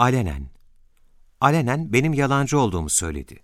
Alenen. Alenen benim yalancı olduğumu söyledi.